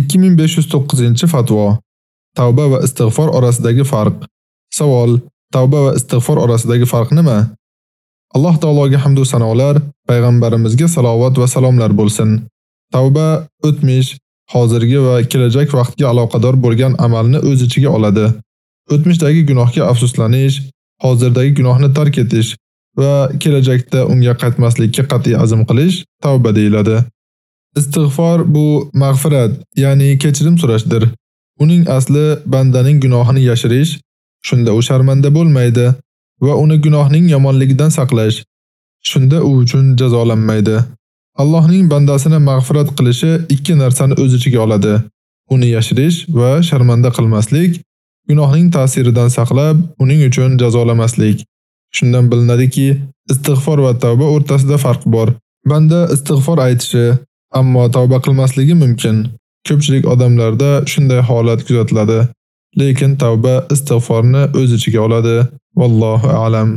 2509-fatvo. Tavba va istig'for orasidagi farq. Savol: Tavba va istig'for orasidagi farq nima? Alloh taologa hamd va sanolar, payg'ambarimizga salovat va salomlar bo'lsin. Tavba o'tmish, hozirgi va kelajak vaqtga aloqador bo'lgan amalni o'z ichiga oladi. O'tmishdagi gunohga afsuslanish, hozirdagi gunohni tark etish va kelajakda unga qaytmaslikka qat'iy azm qilish tavba deyiladi. Istig'for bu mag'firat, ya'ni kechirim so'rashdir. Uning asli bandaning gunohini yashirish, shunda u sharmanda bo'lmaydi va uni gunohning yomonligidan saqlash. Shunda u uchun jazolanmaydi. Allohning bandasini mag'firat qilishi ikki narsani o'z ichiga oladi. Uni yashirish va sharmanda qilmaslik, gunohning ta'siridan saqlab, uning uchun jazolamaslik. Shundan bilinadiki, istig'for va tavba o'rtasida farq bor. Banda istig'for aytishi, ammo tavba qilmasligi mumkin. Ko'pchilik odamlarda shunday holat kuzatiladi. Lekin tavba istig'forni o'z ichiga oladi. Vallohu a'lam.